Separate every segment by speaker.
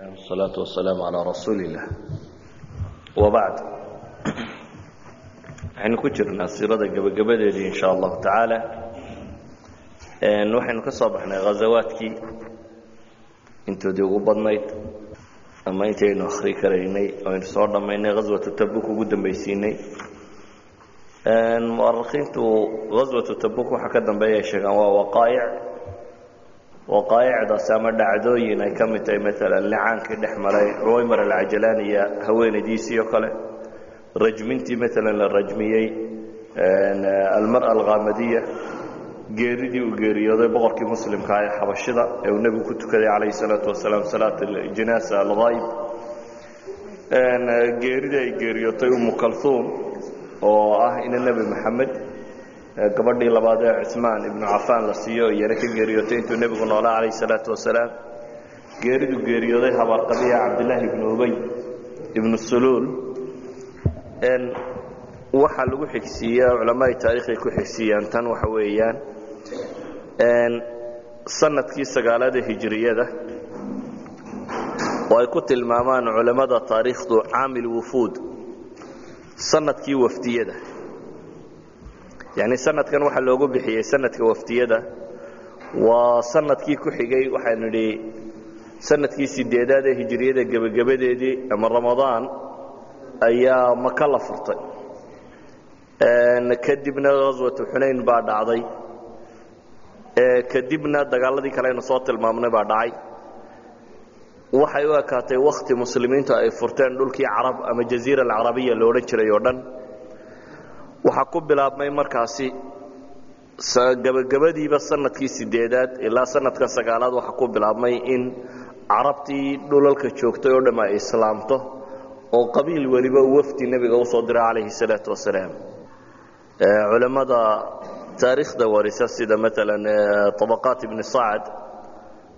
Speaker 1: والصلاة والسلام على رسول الله وبعد waxaynu ku jirnaa siirada gebagabadeedii in sha allahu tacaala waxaynu ka soo baxnay ghazawaadkii intoodii ugu badnayd ama intaynu akhri karaynay aynu soo dhammaynay ghaswatu tabuk ugu dambaysiinay mu'arikhiintu ghaswatu tabuk waxa ka dambeeya ay sheegaan waa waqaa'ic waqaa'icdaasi ama dhacdooyin ay ka mid tahay maalan licaankii dhex maray cuwaymar alcajalaani iyo haweenaydiisii oo kale rajmintii maalan la rajmiyey almara alkhamadiya geeridii uu geeriyooday boqorkii muslimka ee xabashida ee uu nebigu ku tukaday calayhi salaatu wasalaam salaat aljinaasa alghaayib geeridii ay geeriyootay umu kalhuum oo ah ina nebi maxamed gabadhii labaad ee cusmaan ibnu cafaan la siiyo iyana ka geeriyootay intuu nebigu noolaa calayhi salaatu wasalaam. Geeridu geeriyooday habaarqabiya cabdillaahi ibnu ubey ibnu suluul. Waxaa lagu xigsiiya culamaai taariikhay ku xigsiiyaan tan waxa weeyaan sannadkii sagaalada hijiriyada oo ay ku tilmaamaan culammada taariikhdu caamil wufuud sannadkii wafdiyada yacni sanadkan waxaa loogu bixiyey sanadka wafdiyada waa sannadkii ku xigay waxaanu idhi sannadkii sideedaad ee hijiriyada gebagabadeedii ama ramadaan ayaa maka la furtay. Kadibna ghaswatu xunayn baa dhacday. Kadibna dagaaladii kale soo tilmaamnay baa dhacay. Waxay u ekaatay wakhti muslimiintu ay furteen dhulkii carab ama jaziira alcarabiya lo jiray oo dhan waxaa ku bilaabmay markaasi gebagabadiiba sannadkii sideedaad ilaa sanadka sagaalaad waxaa ku bilaabmay in carabtii dhulalka joogtay oo dham ay islaamto oo qabiil weliba wafdi nebiga u soo dira calayhi salaatu wasalaam. Culammada taariikhda warisa sida maalan طabaqaat ibni sacad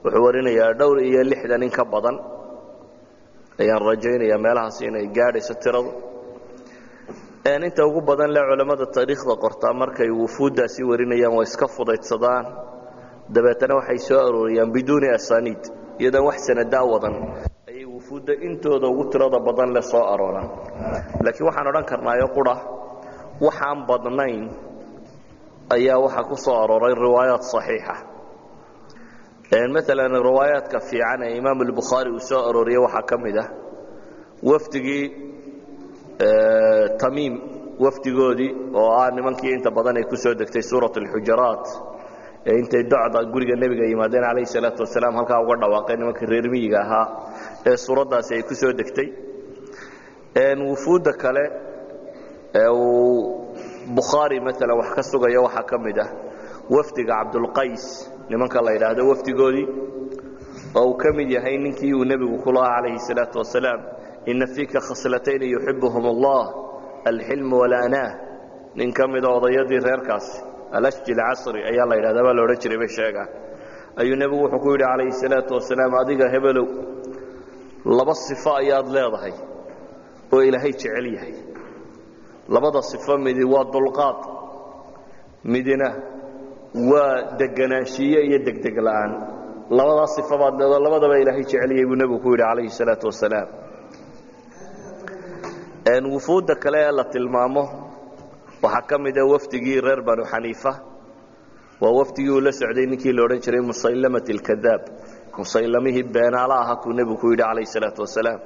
Speaker 1: wuxuu warinayaa dhowr iyo lixdan in ka badan ayaan rajaynayaa meelahaas inay gaadhayso tiradu inta ugu badan le culammada taariikhda qortaa markay wufuuddaasi warinayaan way iska fudaydsadaan. Dabeetana waxay soo arooriyaan biduuni asaniid iyadoon wax sanadaa wadan ayay wufuudda intooda ugu tirada badan le soo arooraan. Laakiin waxaan odhan karnaayo qura waxaan badnayn ayaa waxaa ku soo arooray riwaayaat saxiixa. Maalan riwaayaadka fiican ee imaam albukhaari uu soo arooriyey waxaa ka mid ah. Wafdigii tamiim wafdigoodii oo ah nimankii inta badan ay ku degtay suurat alxujaraat ee intay docda guriga nebiga yimaadeen calayhi salaatu wasalaam halkaa uga dhawaaqeen nimankii reer miyiga ahaa ee suuraddaasi ay ku degtay. Wufuudda kale ee uu bukhaari maalan wax ka sugaya waxaa ka mid ah wafdiga cabdulqays nimanka la yidhaahdo wafdigoodii oo uu ka mid yahay ninkii uu nebigu ku calayhi salaatu wasalaam ina fiika khaslatayni yuxibuhum allah alxilm walanaah nin ka mida odayadii reerkaasi alashji alcasri ayaa la yidhahda baa la odhan jiray bay sheegaan ayuu nebigu wuxuu ku yidhi calayhi salaatu wasalaam adiga hebelow laba sifo ayaad leedahay oo ilaahay jecel yahay. Labada sifo midi waa dulqaad midina waa deganaanshiye iyo degdeg la'aan. Labadaas sifo baad leedo labadaba ilaahay jeceliyey buu nebigu ku yidhi calayhi salaatu wasalaam wufuudda kale ee la tilmaamo waxaa ka mida wafdigii reer banu xaniifa. Waa wafdigii uu la socday ninkii la odhan jiray musaylamat alkadaab. Musaylamihii beenaala aha kuu nebigu ku yidhi calayhi salaatu wasalaam.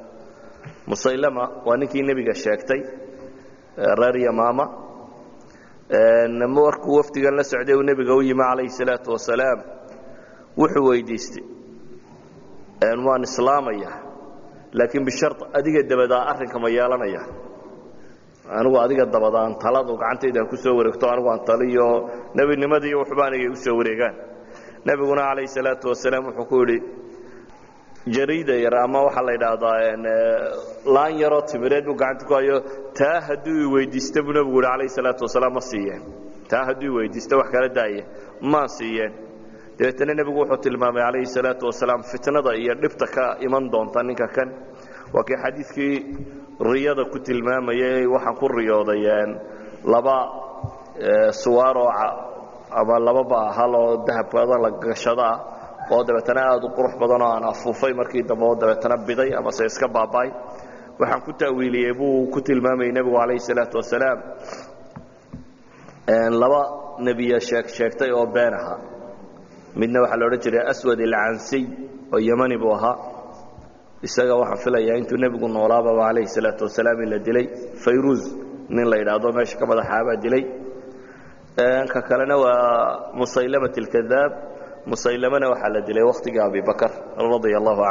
Speaker 1: Musaylama waa ninkii nebiga sheegtay reer yamaama. Markuu wafdigan la socday uu nebiga u yimi calayhi salaatu wasalaam wuxuu weydiistay. Waan islaamaya laakiin bishar adiga dabadaa arrinka ma yeelanaya. Anigu adiga dabadaan taladu gacantayda ku soo wareegto anigu aan taliyo nebinimadii waxba anigay u soo wareegaan. Nebiguna calayhi salaatu wasalaam wuxuu ku yidhi jariida yar ama waxaa la yidhaahdaa laan yaroo timireed buu gacanta ku hayo taa hadduu i weydiista buu nebigu yidhi calayhi salaatu wasalaam ma siiyeen. Taa hadduu i weydiista wax kala daaya maan siiyeen dabeetana nebigu wuxuu tilmaamay calayhi salaatu wasalaam fitnada iyo dhibta ka iman doonta ninka kan. Waa kii xadiidkii riyada ku tilmaamayay waxaan ku riyooday laba suwaaroo ama laba baahal oo dahabkada la gashado ah oo dabeetana aad u qurux badan oo aan afuufay markii dambe oo dabeetana biday amase iska baaba'ay waxaan ku ta'wiiliyey buu ku tilmaamayay nebigu calayhi salaatu wasalaam laba nebiya sheeg sheegtay oo been ahaa midna waxaa la jiray aswad ilcansiy oo yemani buu ahaa. Isaga waxaan filayaa intuu nebigu noolaababa calayhi salaatu wasalaam in la dilay. Fayruuz nin la yidhaahdo meesha ka madaxaabaa dilay. Ka kalena waa musaylamat alkadaab musaylamana waxaa la dilay wakhtigii abibakar radia allahu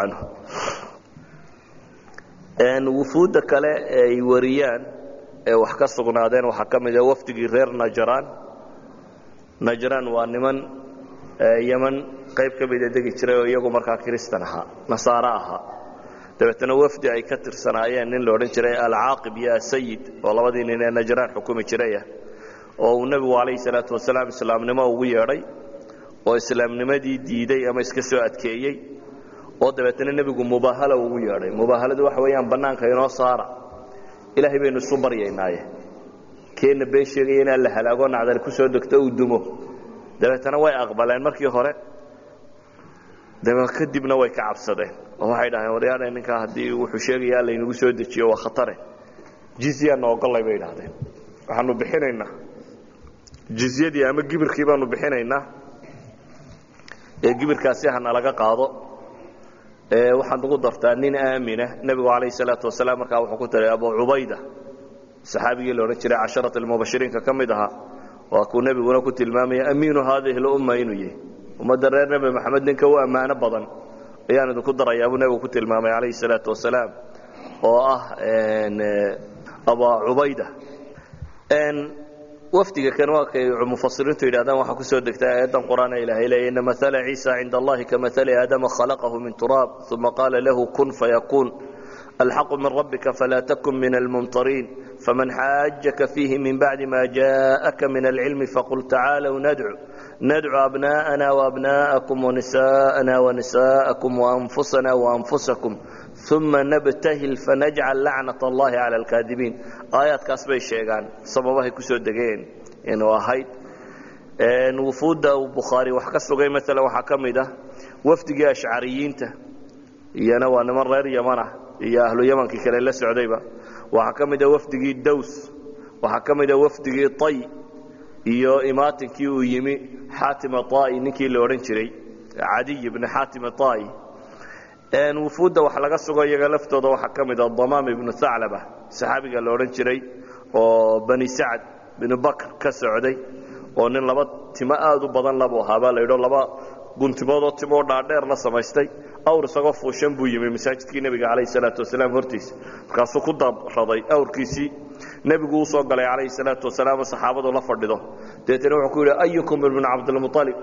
Speaker 1: canhu wufuudda kale ee ay wariyaan ee wax ka sugnaadeen waxaa ka mid a wafdigii reer najraan. Najraan waa niman yeman qayb ka mida degi jiray oo iyagu markaa kiristan ahaa nasaaro ahaa dabeetana wafdi ay ka tirsanaayeen nin la odhan jiray alcaaqib iyo asayid oo labadii nin ee najraan xukumi jiraya oo uu nebigu calayhi salaatu wasalaam islaamnimo ugu yeedhay oo islaamnimadii diiday ama iska soo adkeeyey oo dabeetana nebigu mubaahala ugu yeedhay. Mubaahaladu waxa weeyaan bannaanka inoo saara. Ilaahay baynu isu baryaynaaye. Keenna been sheegaya inaan la halaago nacdal ku degto uu dumo dabeetana way aqbaleen markii hore. Dabe kadibna way ka cabsadeen. Oo waxay dhaheen waryaadhe ninkaa haddii wuxuu sheegaya laynagu soo dejiyo waa khatare. Jizyaana ogollay bay idhahdeen waxaanu bixinaynaa. Jizyadii ama gibirkii baanu bixinaynaa. Ee gibirkaasi ha nalaga qaado. Waxaad ugu dartaa nin aamina nebigu calayhi salaatu wasalaam markaa wuxuu ku tiray abu cubayda. Saxaabigii la odhan jiray casharat almubashiriinka ka mid ahaa waa kuu nebiguna ku tilmaamaya amiinu haadihi lumma inuu yahay. Ummadda reer nebi maxamed ninka u ammaano badan ayaan idinku darayaa buu nebigu ku tilmaamay calayhi salaatu wasalaam oo ah aba cubayda. Wafdiga kan waa kay mufasiriintu yidhahdaan waxaa ku soo degtay aayaddan qur'aana ilaahay leeya ina maala ciisa cinda allahi kamahali aadama khalaqahu min turaab uma qaala lahu kun fayakuun falaa takun min almumtariin faman xaajaka fiihi min bacdi ma jaءaka min alcilmi faqul tacaalow nadcu nadcu abna'ana waabna'akum wanisa'ana wanisa'akum waanfusana waanfusakum uma nabtahil fanajcal lacnat allahi cala alkaadibiin aayaadkaas bay sheegaan sababahay ku soo degeen inuu ahayd wufuudda uu bukhaari wax ka sugay maalan waxaa ka mid ah wafdigii ashcariyiinta iyana waa niman reer iyo ahlu yamankii kale la socdayba. Waxaa ka mid ah wafdigii dows waxaa ka mid ah wafdigii tay iyo imaatinkii uu yimi xaatima taai ninkii la odhan jiray cadiy bni xaatima taai wufuudda wax laga sugo iyaga laftooda waxaa ka mid a damaam ibnu thaclaba saxaabiga la odhan jiray oo bani sacd binu bakr ka socday oo nin laba timo aad u badan labu ahaabaa la yidho laba guntimoodoo timoo dhaadheer la samaystay awr isagoo fuushan buu yimi masaajidkii nebiga calayhi salaatu wasalaam hortiisa markaasuu ku dabraday awrkiisii nebigu uu soo galay calayhi salaatu wasalaam oo saxaabadu la fadhido. Deetana wuxuu ku yidhi ayukum ibnu cabdilmualib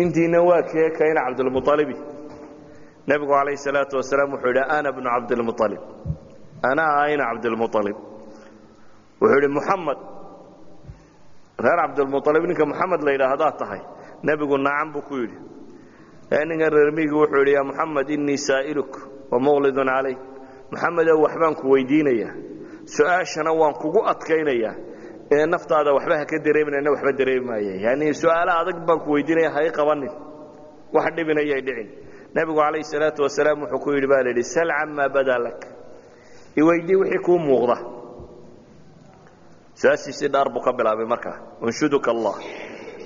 Speaker 1: intiina waa kee kayna cabdilmualibi nebigu calayhi salaatu wasalaam wuxuu yidhi ana bnu cabdilmualib anaa ayna cabdilmualib wuxuu yidhi muxamed reer cabdilmualib ninka muxamed la yidhaahdaa tahay nebigu nacam buu ku yidhi. Ninkan reer miigi wuxuu yidhi yaa muxamed innii saa'iluk wa muqlidun calayk. Muxamedow waxbaan ku weydiinayaa. Su'aashana waan kugu adkaynayaa. Ee naftaada waxba ha ka dareeminana waxba dareemi maaya yani su'aalo adag baan ku weydiinaya hay qabanin. Wax dhibinayay dhicin. Nebigu calayhi salaatu wasalaam wuxuu ku yidhi baa la yidhi sal camaa badaa lak. Iweydii wixii kuu muuqda. Su'aashiisii dhaar buu ka bilaabay markaa unshuduka allah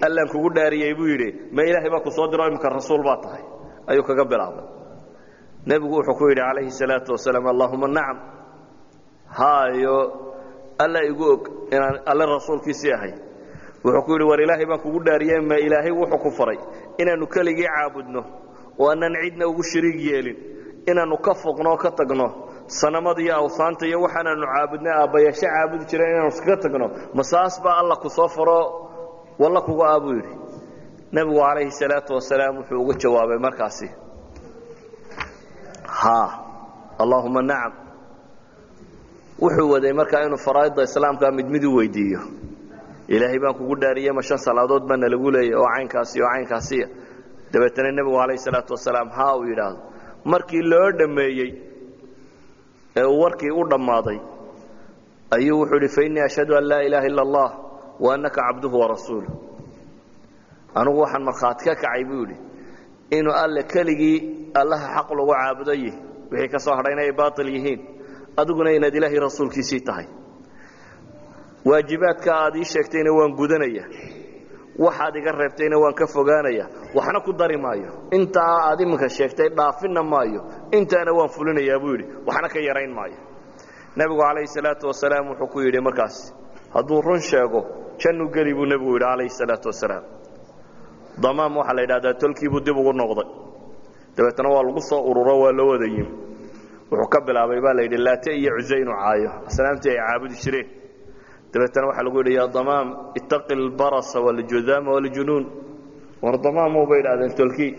Speaker 1: allaan kugu dhaariyey buu yidhi. Ma ilaahay baa ku soo diro imika rasuul baa tahay. Ayuu kaga bilaabay. Nebigu wuxuu ku yidhi calayhi salaatu wasalaam allahuma nacam. Haayo alla igu og inaan alle rasuulkiisii ahay. Wuxuu ku yidhi war ilaahay baan kugu dhaariyey ma ilaahay wuxuu ku faray. Inaannu keligii caabudno oo aanan cidna ugu shariig yeelin. Inaannu ka foqno oo ka tagno. Sanamada iyo awsaanta iyo waxaanaannu caabudnay aabbayaasho caabudi jireen inaanu iskaga tagno. Masaas baa alla ku soo faro walla kuga ah buu yidhi. Nebigu calayhi salaatu wasalaam wuxuu ugu jawaabay markaasi. Ha allaahuma nacam. Wuxuu waday markaa inuu faraa'idda islaamka mid mid u weydiiyo. Ilaahay baan kugu dhaariyey ma shan salaadood baana lagu leeyay oo caynkaasi oo caynkaasiya dabeetana nebigu calayhi salaatu wasalaam ha uu yidhaahdo. Markii loo dhammeeyey ee uu warkii u dhammaaday ayuu wuxuu yidhi fainii ashhadu an laa ilaaha illa allah wa annaka cabduhu warasuuluh anugu waxaan markhaati ka kacay buu yidhi alle keligii allaha xaq lagu caabudo wixii ka soo hadhayna ay baail yihiin. Adiguna inaad ilaahay rasuulkiisii tahay. Waajibaadka aad ii sheegtayna waan gudanaya. Waxaad iga reebtayna waan ka fogaanaya. Waxna ku dari maayo. Intaa aad iminka sheegtay dhaafinna maayo. Intaana waan fulinayaa buu yidhi. Waxna ka yarayn maayo. Nebigu calayhi salaatu wasalaam wuxuu ku yidhi markaas hadduu run sheego jannu geli buu nebigu yidhi calayhi salaatu wasalaam damaam waxaa la yidhahdaa tolkiibuu dib ugu noqday. Dabeetna waa lagu soo ururo waa loo wada yimi wuxuu ka bilaabay baa la yidhi laate iyo cuse inuu caayo asnaamtii ay caabudi jireen. Dabeetna waxaa lagu yidhi yaa damaam ittaqi lbarasa waljudaama waljunuun war damaamow bay idhahdeen tolkii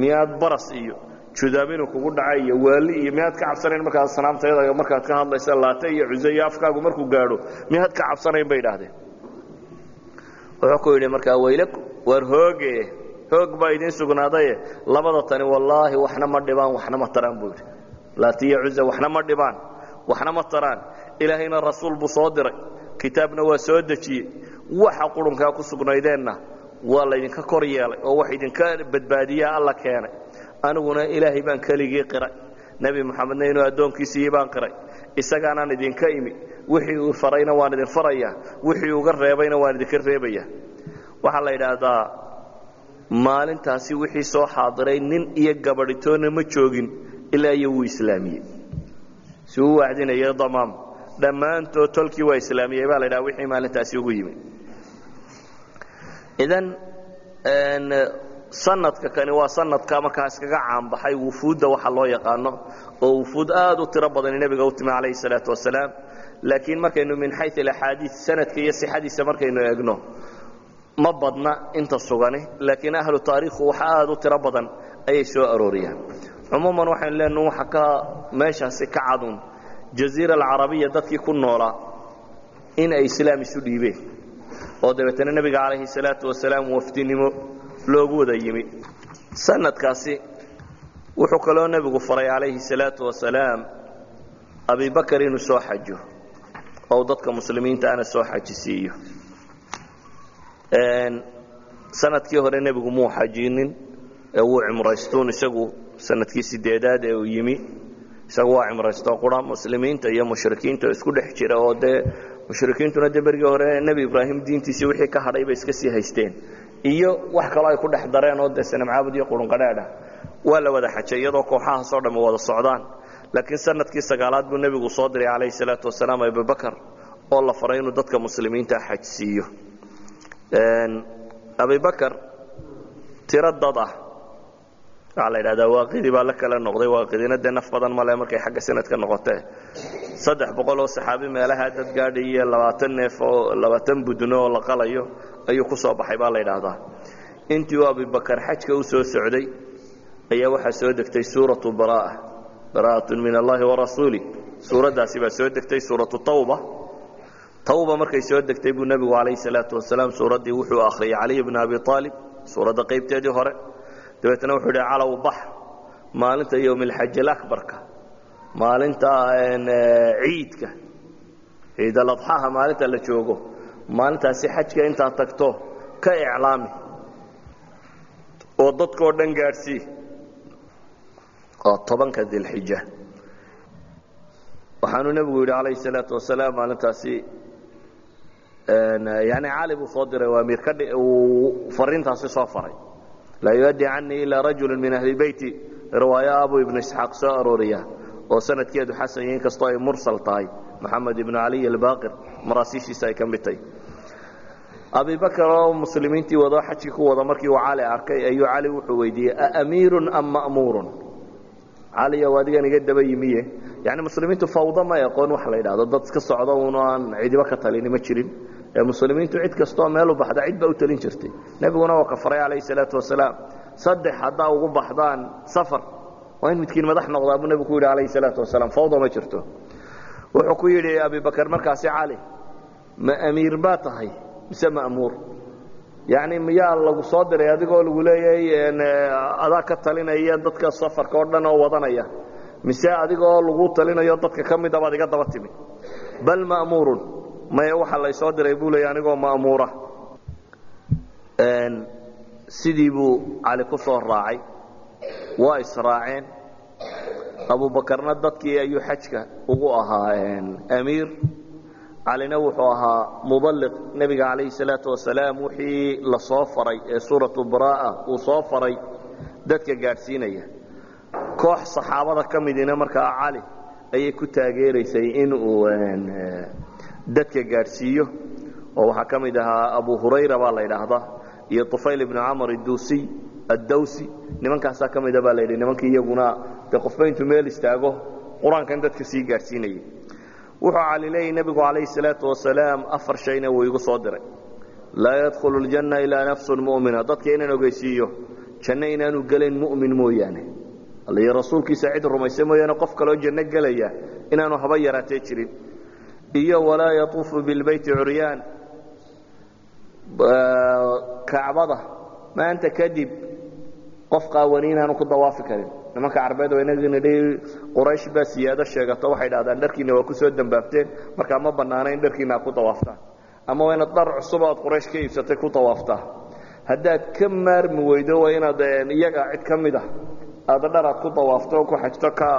Speaker 1: miyaad baras iyo judaam inuu kugu dhaca iyo waali iyo miyaad ka cabsanayn markaad asnaamtayada markaad ka hadlaysa? Laate iyo cuse iyo afkaagu markuu gaadho miyaad ka cabsanayn bay idhahdeen wuxuu ku yidhi markaa weylaku war hooge hoog baa idiin sugnaadaye labada tani wallaahi waxna ma dhibaan waxna ma taraan buu yidhi. Laatiya cuza waxna ma dhibaan waxna ma taraan. Ilaahayna rasuul buu soo diray kitaabna waa soo dejiyey. Waxa qurunkaa ku sugnaydeenna waa laydinka kor yeelay oo wax idinka badbaadiyaa alla keenay. Aniguna ilaahay baan keligii qiray. Nebi moxamedna inuu addoonkiisiiyey baan qiray. Isagaanaan idinka imi wixii uu farayna waan idin farayaa wixii uga reebayna waan idinka reebayaa waxaa la yidhaahdaa maalintaasi wixii soo xaadiray nin iyo gabadhitoonna ma joogin ilaa iyo wuu islaamiyey. Si uu wacdinaya damaam dhammaantood tolkii waa islaamiyey baa la ydhaha wixii maalintaasi ugu yimi idan sanadka kani waa sanadka markaa iskaga caanbaxay wufuudda waxa loo yaqaano oo wufuud aad u tiro badani nebiga u timi calayhi salaatu wasalaam laakiin markaynu min xayu alaxaadiid sanadka iyo sixadiisa markaynu eegno ma badna inta sugani laakiin ahlu taariikhu wax aad u tiro badan ayay soo arooriyaan. Cumuuman waxaynu leenaha waxa ka meeshaasi ka cadun jaziira alcarabiya dadkii ku noolaa in ay islaam isu dhiibeen oo dabeetana nebiga calayhi salaatu wasalaam wafdinimo loogu wada yimi. Sanadkaasi wuxuu kaloo nebigu faray calayhi salaatu wasalaam abibakar inuu soo xajo oo dadka muslimiinta ana soo xajisiiyo. Sanadkii hore nebigu muu xajinin ee wuu cimraystuun isagu sannadkii sideedaad ee uu yimi. Isagu waa cimraysto qura muslimiinta iyo mushrikiinta isku dhex jira oo dee mushrikiintuna dee berigii hore nebi ibraahim diintiisii wixii ka hadhay bay iska sii haysteen. Iyo wax kaloo ay ku dhex dareen oo dee sanamcaabud iyo qurunqadheedha waa la wada xajay iyadoo kooxahaasoo dhamme wada socdaan laakiin sannadkii sagaalaad buu nebigu soo diray calayhi salaatu wasalaam abubakar oo la faray inuu dadka muslimiinta xajsiiyo. Abibakar tiro dad ah. Waxaa la yidhahdaa waaqidii baa la kala noqday waaqidina dee naf badan male markay xagga sanadka noqotee. Saddex boqol oo saxaabi meelaha dad gaadhay iyo labaatan neef oo labaatan budno oo la qalayo ayuu ku soo baxay baa la yidhaahdaa intii uu abibakar xajka u soo socday ayaa waxaa soo degtay suuratu baraa bara'atun min allahi warasuuli suuraddaasi baa soo degtay suuratu tawba. Tawba markay soo degtay buu nebigu calayhi salaatu wasalaam suuraddii wuxuu akhriyay caliy bna abi aalib suuradda qaybteedii hore. Dabeetna wuxuu idhi calow bax maalinta yowmilxaji alabarka maalinta ciidka ciidaladxaha maalinta la joogo maalintaasi xajka intaad tagto ka iclaami oo dadkoo dhan gaadhsii oo tobanka dilxija waxaanuu nebigu yidhi calayhi salaatu wasalaam maalintaasi yani cali buu soo diray waa amiir ka uu fariintaasi soo faray. Laa yuaddi canii ilaa rajulu min ahli beyti riwaayo abu ibnu isxaaq soo arooriya oo sanadkeedu xasan yahi inkastoo ay mursal tahay maxamed ibnu caliy albaaqir maraasiishiisa ay ka mid tahay. Abibakar oo muslimiintii wadoo xajkii ku wada markii uu cali arkay ayuu cali wuxuu weydiiyey aamiirun am ma'muurun caliyow adigan iga daba yimiye. Yani muslimiintu fawda may aqoon wax la yidhahdo dad iska socdo un aan cidiba ka talini ma jirin. Ee muslimiintu cid kastoo meel u baxda cid ba u talin jirtay. Nebiguna waa ka faray calayhi salaatu wasalaam. Saddex haddaa ugu baxdaan safar. Waa in midkiin madax noqdaa buu nebigu ku yidhi calayhi salaatu wasalaam. Fawda ma jirto. Wuxuu ku yidhi abibakar markaasi cali ma amiir baa tahay? Mise ma'muur yacni miyaa lagu soo diray adigoo lagu leeyahay adaa ka talinaya dadka safarka oo dhan oo wadanaya. Mise adigoo lagu talinayo dadka ka mida baad iga daba timi. Bal ma'muurun maya waxa laysoo diray buu leeya anigoo ma'muura. Sidii buu cali ku soo raacay. Waa israaceen abubakarna dadkii ayuu xajka ugu ahaa amiir calina wuxuu ahaa muballiq nebiga calayhi salaatu wasalaam wixii la soo faray ee suuratu baraa'a uu soo faray dadka gaadhsiinaya. Koox saxaabada ka midina markaa cali ayay ku taageeraysay in uu dadka gaadhsiiyo. Oo waxaa ka mid ahaa abu hurayra baa la ydhaahdaa iyo طufayl ibnu camr dusiy addawsi. Nimankaasaa ka mida baa la yidhi nimankii iyaguna dee qofba intuu meel istaago qur'aankan dadka sii gaadhsiinayay wuxuu cali leeyay nebigu calayhi salaatu wasalaam afar shayna wuu igu soo diray. Laa yadkhulu ljanna ilaa nafsun mu'mina. Dadka inaan ogeysiiyo janno inaanu gelayn mu'min mooyaane. Alliyo rasuulkiisa cid rumaysa mooyaane qof kaloo janno gelaya inaanu haba yaraatee jirin. Iyo walaa yatuufu bilbeyti curyaan. Kacbada maanta kadib qof qaawani inaanu ku dawaafi karin nimanka carbeed oo inagina quraysh baa siyaado sheegato waxay dhahdaan dharkiina waa ku soo dambaabteen markaa ma bannaana in dharkiina aad ku dawaaftaan ama waa inaad dhar cusub oad quraysh ka iibsatay ku dawaaftaa haddaad ka maarmi weydo waa inaad iyaga cid ka mid ah aada dhar aad ku dawaafto oo ku xajto ka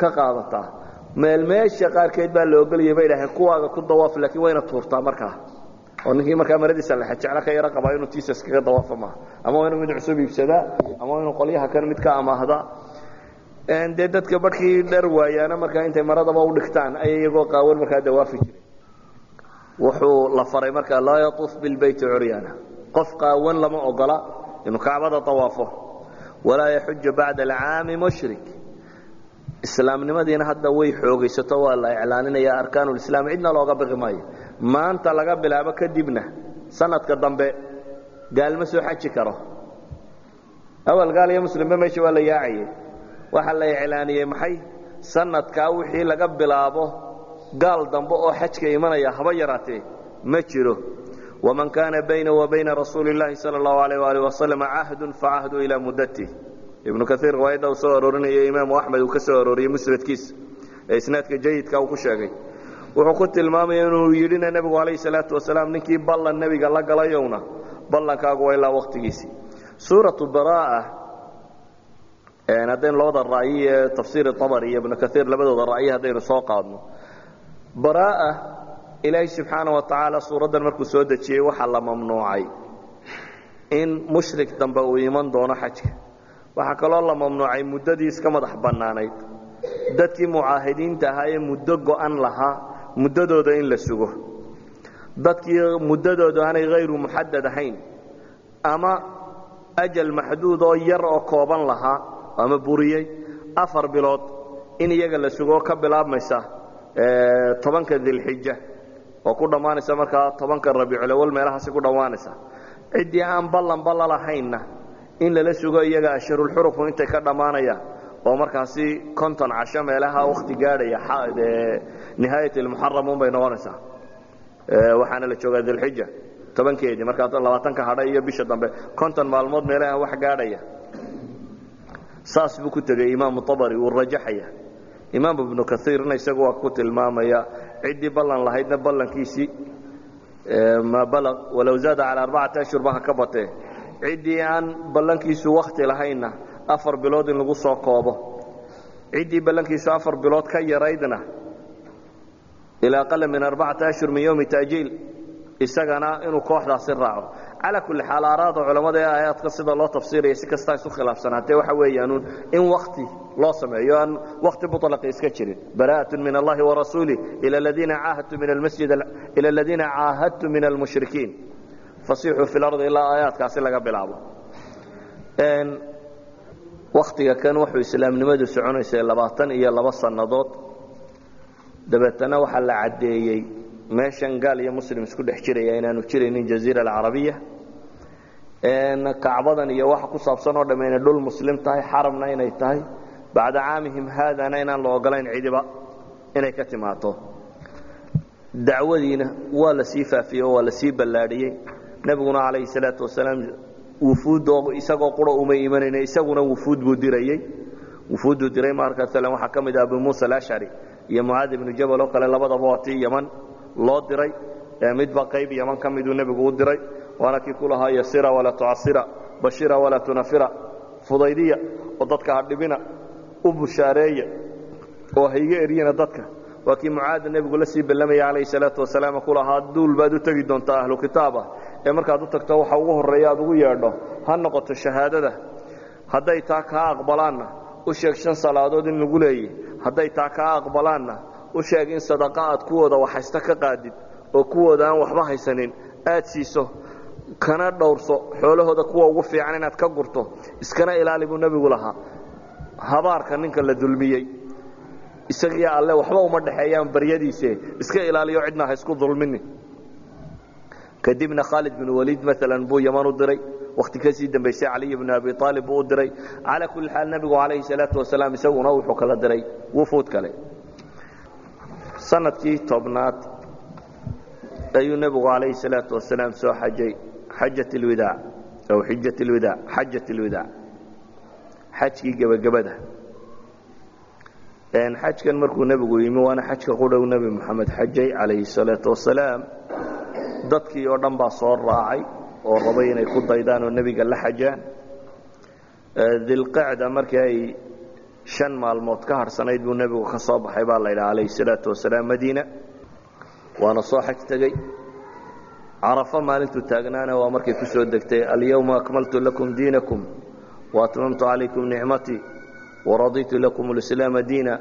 Speaker 1: ka qaadataa. Meel meesha qaarkeed baa la ogolayay bay dhaheen kuwaaga ku dawaaf laakiin wayna tuurtaa markaa oo ninkii markaa maradiisa lexejeclo ka yaro qabaa inuu tiisas kaga dawaafa maaha. Ama waa inuu mid cusub iibsadaa ama inuu qolyaha kan mid ka amaahdaa dee dadka barhkii dhar waayaana markaa intay maradaba u dhigtaan ayay iyagoo qaawan markaa dawaafi jireen wuxuu la faray markaa laa yatuuf bilbeyti curyaana. Qof qaawan lama ogola inuu kacbada dawaafo. Walaa yaxuja bacda alcaami mushrik. Islaamnimadiina hadda way xoogaysato waa la iclaaninaya arkaanulislaam cidna looga biqi maayo maanta laga bilaabo kadibna sanadka dambe gaalma soo xaji karo. Awal gaal iyo muslimba meesha waa la yaacayey waxaa la iclaaniyey maxay? Sanadkaa wixii laga bilaabo gaal dambe oo xajka imanaya haba yaraatee ma jiro. Waman kaana bayna wa bayna rasuuli اllaahi sal اllahu alayh waalih wasalam cahdun facahdu ilaa muddatih ibnu kaiir riwaayadda uu soo aroorinaya imaamu axmed uu ka soo arooriyey musnadkiisa ee isnaadka jayidka uu ku sheegay wuxuu ku tilmaamaya inuu yidhina nebigu calayhi salaatu wasalaam ninkii ballan nebiga la galayowna ballankaagu waa ilaa wakhtigiisii suuratu baraa'a haddaynu labada ra'yi ee tafsiiri abari iyo ibnu kaiir labadooda ra'yi haddaynu soo qaadno. Baraa'a ilaahay subxaana wa tacaala suuraddan markuu soo dejiyey waxaa la mamnuucay in mushrik dambe uu iman doono xajka. Waxaa kaloo la mamnuucay muddadii iska madax bannaanayd. Dadkii mucaahidiinta ahaa ee muddo go'an lahaa muddadooda in la sugo. Dadkii muddadooda aanay hayru muxadad ahayn. Ama ajal maxduud oo yar oo kooban lahaa ama buriyey afar bilood in iyaga la sugo ka bilaabmaysa tobanka dilxija oo ku dhammaanaysa markaa tobanka rabiiculawal meelahaasi ku dhammaanaysa. Ciddii aan ballanba lalahaynna in lala sugo iyaga ashharulxurufku intay ka dhammaanayaan oo markaasi konton casho meelaha wakhti gaadhaya nihaayat almuxaram unbay noqonaysaa. Waxaana la joogaa dilxija tobankeedii. Markaa labaatanka hadha iyo bisha dambe konton maalmood meelaha wax gaadhaya. Saas buu ku tegey imaamu abari wuu rajaxaya. Imaam ibnu kaiirna isagu waa ku tilmaamaya ciddii ballan lahaydna ballankiisii ma balaq walow zaada calaa arbacati ashhur ba ha ka batee. Ciddii aan ballankiisu wakhti lahaynna afar bilood in lagu soo koobo. Ciddii ballankiisu afar bilood ka yaraydna ilaa aqala min arbacati ashhur min yowmi ta'jiil isagana inuu kooxdaasi raaco. Calaa kulli xaal aaraada culammada ee aayaadka sida loo tafsiiraya si kastaa isu khilaafsanaatee waxa weeyaanuun in wakhti loo sameeyo aan wakhti muطlaqi iska jirin. Bara'atun min allahi warasuulih ila aladiina caahadtu min almasjid ila aladiina caahadtu min almushrikiin. Fasixuu fi lardi ilaa aayaadkaasi laga bilaabo. Wakhtiga kan wuxuu islaamnimadu soconaysay labaatan iyo laba sannadood dabeetana waxaa la caddeeyey meeshan gaal iyo muslim isku dhex jiraya inaanu jiraynin jaziira alcarabiya. Kacbadan iyo waxa ku saabsan oo dhamm inay dhul muslim tahay xaramna inay tahay. Bacda caamihim haadana inaan la ogolayn cidiba inay ka timaato. Dacwadiina waa la sii faafiyey oo waa la sii ballaadhiyey. Nebiguna calayhi salaatu wasalaam wufuuddoo isagoo qura umay imanayna isaguna wufuud buu dirayey. Wufuudduu diray markaasle waxaa ka mid ah abu muusa alashcari iyo mucaad ibnu jabal oo kale labadaba waa tii yaman loo diray. Midba qayb yaman ka miduu nebigu u diray. Waana kii ku lahaa yasira walaa tucasira bashira walaa tunafira fudaydiya oo dadka ha dhibina u bushaareeya oo hayga eryana dadka. Waa kii mucaada nebigu la sii ballamaya calayhi salaatu wasalaam ku lahaa duul baad u tegi doontaa ahlu kitaabah ee markaad u tagto waxa ugu horreeya aad ugu yeedho ha noqoto shahaadada. Hadday taa kaa aqbalaanna u sheeg shan salaadood in lagu leeyay hadday taa kaa aqbalaanna u sheeg in sadaqa aad kuwooda waxhaysta ka qaadid oo kuwooda aan waxba haysanin aad siiso kana dhowrso xoolahooda kuwa ugu fiican inaad ka gurto iskana ilaali buu nebigu lahaa. Habaarka ninka la dulmiyey isagiyo alle waxba uma dhexeeyaan baryadiise iska ilaaliyo cidna ha isku dulmini kadibna khaalid bin waliid maalan buu yaman u diray wakhti ka sii dambaysay caliy bn abi aalib buu u diray. Calaa kulli xaal nebigu calayhi salaatu wasalaam isaguna wuxuu kala diray wufuud kale. Sanadkii tobnaad ayuu nebigu calayhi salaatu wasalaam soo xajay. Xajat lwidaac aw xijat lwidaac xajat lwidaac xajkii gebagabada xajkan markuu nebigu yimi waana xajka qudhow nebi moxamed xajay calayhi salaatu wasalaam. Dadkii oo dhan baa soo raacay oo rabay inay ku daydaan oo nebiga la xajaan. Dilqacda markii ay shan maalmood ka harhsanayd buu nebigu ka soo baxay baa la yidhaha calayhi salaatu wasalaam madiina waana soo xaj tegey. Carafo maalintuu taagnaana waa markay ku soo degtay alyawma akmaltu lakum diinakum waatmamtu calaykum nicmatii waraditu lakum lislaama diina.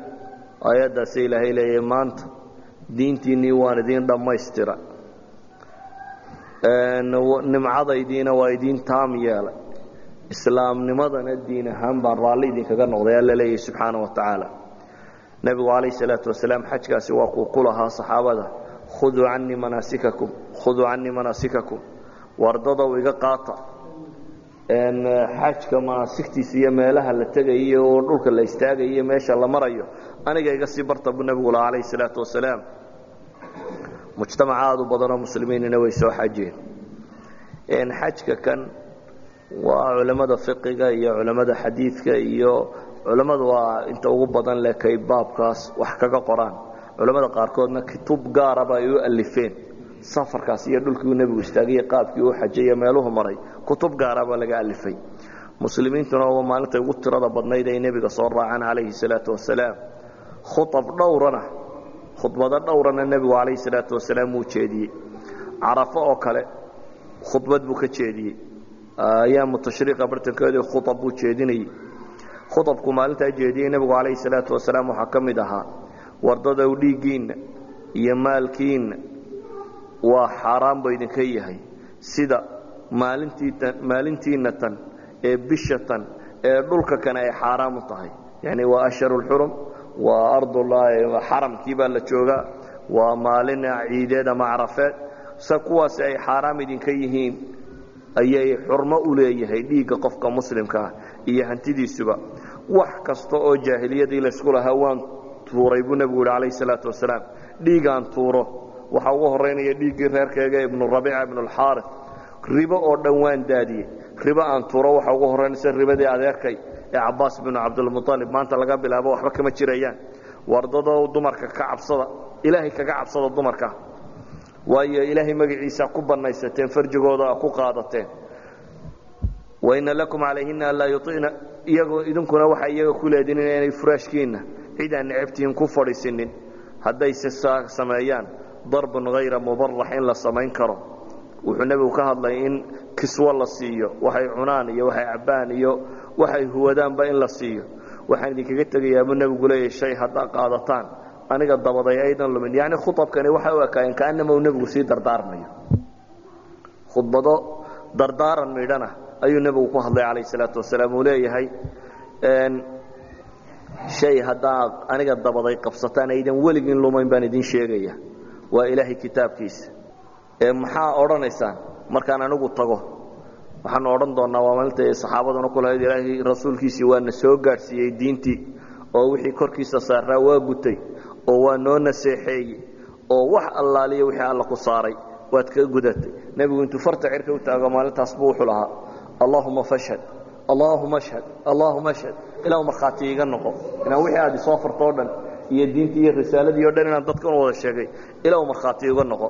Speaker 1: Aayaddaasi ilaahay leeyahay maanta diintiinnii waan idiin dhammaystira nimcadaydiina waa idiin taam yeelay. Islaamnimadana diin ahaan baan raalli idinkaga noqday alla leeyahy subxaana wa tacaala. Nebigu calayh salaatu wasalaam xajkaasi waa kuu ku lahaa saxaabada khuduu canii manaasikakum khuduu canii manaasikakum wardadow iga qaata. Xajka manaasigtiisa iyo meelaha la tegayo oo dhulka la istaagayo iyo meesha la marayo aniga iga sii barta buu nebigu lahaa calayh salaatu wasalaam mujtamac aad u badanoo muslimiinina way soo xajeen xajka kan waa culammada fiqiga iyo culammada xadiidka iyo culammadu waa inta ugu badan leh kay baabkaas wax kaga qoraan. Culammada qaarkoodna kutub gaaraba ay u alifeen. Safarkaas iyo dhulkii uu nebigu istaagay qaabkii uu xajay meeluhu maray kutub gaaraba laga alifay. Muslimiintuna waa maalintay ugu tirada badnayd ay nebiga soo raacaan calayhi salaatu wasalaam khuab dhowrana khudbado dhowrana nebigu calayhi salaatu wasalaam wuu jeediyey. Carafo oo kale khudbad buu ka jeediyey. Ayaamu tashriiqa bartankeedii khuab buu jeedinayey. Khuabku maalintaa jeediyey nebigu calayhi salaatu wasalaam waxaa ka mid ahaa wardadow dhiiggiinna iyo maalkiinna. Waa xaaraan ba idinka yahay. Sida maalintiinna tan ee bisha tan ee dhulka kane ay xaaraam u tahay. Yani waa ashharulxurum waa ardulaahi xaramkii baa la joogaa waa maalin ciideed ama carafeed. Se kuwaasi ay xaaraam idinka yihiin ayay xurmo u leeyahay dhiigga qofka muslimkaa iyo hantidiisuba. Wax kasta oo jaahiliyadii laysku lahaa waan tuuray buu nebigu yidhi calayhi salaatu wasalaam dhiigaan tuuro. Waxaa ugu horaynaya dhiiggii reerkayga ibnu rabiica ibnulxaari ribo oo dhan waan daadiyey. Ribo aan tuuro. Waxaa ugu horaynaysa ribadii adeerkay ee cabaas binu cabdilmualib maanta laga bilaabo waxba kama jirayaan. Wardadoo dumarka ka cabsada ilaahay kaga cabsada dumarka. Waayo ilaahay magaciisa ku banaysateen farjigooda ku qaadateen. Waina lakum calayhina anlaa yuina iyagoo idinkuna waxaa iyaga ku leedin inay furaashkiinna cid aan necabtihiin ku fadhiisinin. Haddayse sameeyaan darbun hayra mubarax in la samayn karo. Wuxuu nebigu ka hadlay in kiswo la siiyo waxay cunaan iyo waxay cabbaan iyo waxay huwadaanba in la siiyo. Waxaan idinkaga tegayaa buu nebigu leeyahy shay haddaa qaadataan aniga dabaday aydan lumin. Yacni khuabkani waxay u ekaayeen kaanama uu nebigu sii dardaarmayo. Khudbado dardaaran midhana ayuu nebigu ku hadlay calayh salaatu wasalaam. Uu leeyahay shay haddaa aniga dabaday qabsataan aydan weligin lumayn baan idin sheegaya waa ilaahay kitaabkiisa. Ee maxaa odhanaysaan? Markaan anigu tago waxaanu odhan doonnaa waa maalinta saxaabaduna ku lahayd ilaahay rasuulkiisii waana soo gaadhsiiyey diintii oo wixii korkiisa saaraa waa gutay oo waa noo naseexeeyey oo wax allaaliya wixii alla ku saaray waad ka gudatay. Nebigu intuu farta cirka u taago maalintaas buu wuxuu lahaa allaahuma fashhad allaahuma ashhad allaahuma ashhad. Ilaa markhaati iga noqo inaan wixii aad isoo fartoo dhan iyo diintii iyo risaaladii o dhan inaan dadkan wada sheegay ilaa markhaati iga noqo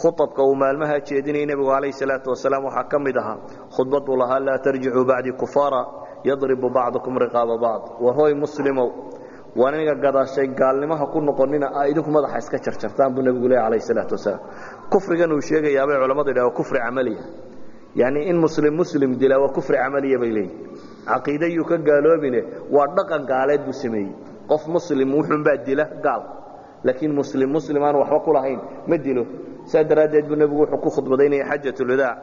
Speaker 1: khuabka uu maalmaha jeedinayay nebigu calayhi salaatu wasalaam waxaa ka mid ahaa khudbaduu lahaa laa tarjicuu bacdii kufaara yadribu bacdukum riqaaba bacd. Wahoy muslimow waan iniga gadaashay gaalnimaha ku noqonina a idinku madaxa iska jarjartaan buu nebigu leeya alayh salaatu wasalaam. Kufrigan uu sheegayaabay culammadu yidhaha waa kufri camaliya. Yacni in muslim muslim dilaa waa kufri camaliya bay leeyihiin caqiidayuu ka gaaloobine waa dhaqan gaaleed buu sameeyey. Qof muslim wuxuunbaa dila gaal. Laakiin muslim muslim aan waxba ku lahayn ma dilo saa daraaddeed buu nebigu wuxuu ku khudbadaynaya xajatulwadaac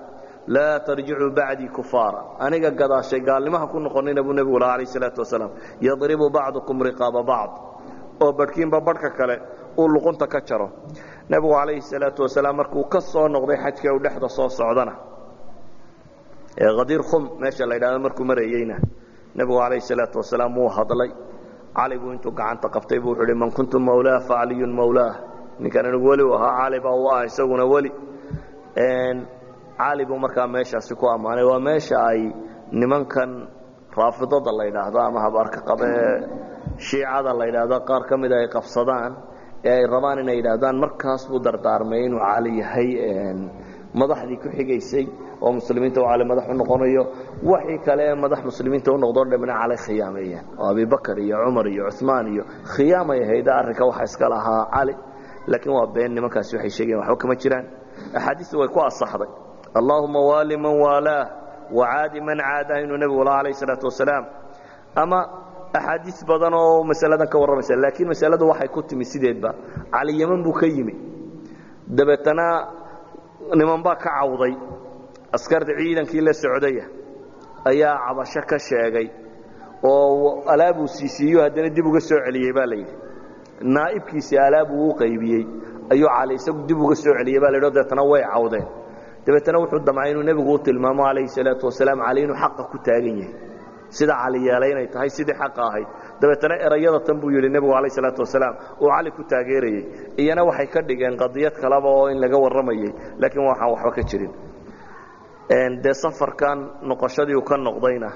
Speaker 1: laa tarjicuu bacdii kufaara. Aniga gadaashay gaalnimaha ku noqonina buu nebigu laha alayh salaatu wasalaam yadribu bacdukum riqaaba bacd. Oo badhkiinba badhka kale uu luqunta ka jaro. Nebigu calayhi salaatu wasalaam markuu ka soo noqday xajka uu dhexda soo socdana ee khadiir khum meesha la yidhahdo markuu marayeyna nebigu calayhi salaatu wasalaam wuu hadlay. Cali buu intuu gacanta qabtay buu wuxuu uhi man kuntu mawlaah fa caliyun mawlaah ninkan anigu weli u ahaa cali baa u ah isaguna weli. Cali buu markaa meeshaasi ku ammaanay. Waa meesha ay nimankan raafidada la yidhaahdo ama habaarka qabe ee shiicada la yidhaahdo qaar ka mida ay qabsadaan ee ay rabaan inay yidhaahdaan markaas buu dardaarmay inuu cali yahay madaxdii ku xigaysay oo muslimiinta cali madax u noqonayo. Waxii kale ee madax muslimiinta u noqdoo dhamina cali khiyaameeyeen oo abibakar iyo cumar iyo cumaan iyo khiyaamay ahayda arrinka waxa iska lahaa cali laakiin waa been nimankaasi waxay sheegayen waxba kama jiraan. Axaadiistu way ku asaxday. Allaahuma waali man waalaah wacaadi man caadaah inuu nebigu laha alayh salaatu wasalaam ama axaadiis badan oo masaladan ka warramaysa laakiin masaladu waxay ku timi sideedba. Cali yeman buu ka yimi. Dabeetana niman baa ka cawday. Askarta ciidankii la socdaya ayaa cabasho ka sheegay oo alaabuu siisiiyo haddana dib uga soo celiyey baa layidhi naa'ibkiisii alaabuu u qaybiyey ayuu cali isagu dib uga soo celiyey baa layidhi deetana way cawdeen. Dabeetana wuxuu damcay inuu nebigu u tilmaamo calayhi salaatu wasalaam cali inuu xaqa ku taagan yahay. Sida cali yeelay inay tahay sidii xaqa ahayd. Dabeetana erayada tan buu yidhi nebigu calayh salaatu wasalaam uu cali ku taageerayey iyana waxay ka dhigeen qadiyad kaleba oo in laga warramayey laakiin waxaan waxba ka jirin. Dee safarkan noqoshadii uu ka noqdayna